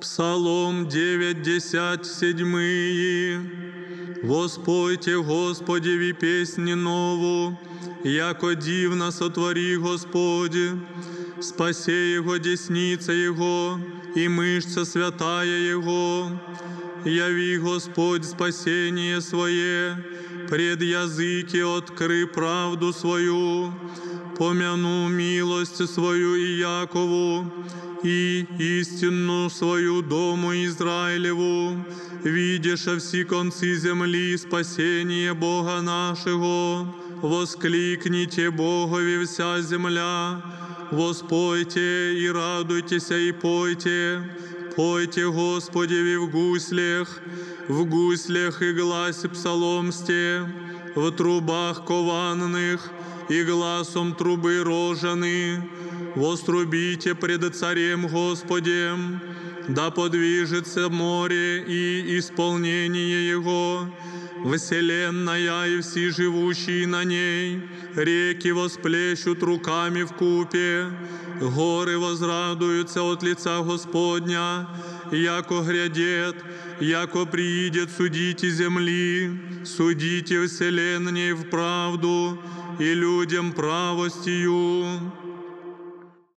Псалом 97. Воспойте Господеві песни нову, яко дивно сотвори Господи, спасе Его десница Его и мышца святая Его. Яви, Господь, спасение Свое, пред языки откры правду свою, помяну милость свою и Якову, и истину свою дому Израилеву, видишь все концы земли спасение Бога нашего, воскликните Богови вся земля, воспойте и радуйтесь и пойте, пойте Господеви в гуслях, в гуслях и гласе псаломсте, в трубах кованных и гласом трубы рожаны, вострубите пред Царем Господем, да подвижется море и исполнение Его, вселенная и все живущие на ней, реки восплещут руками в купе, горы возрадуются от лица Господня, яко грядет, яко приидет судите земли, судите вселенной в правду и людям правостью.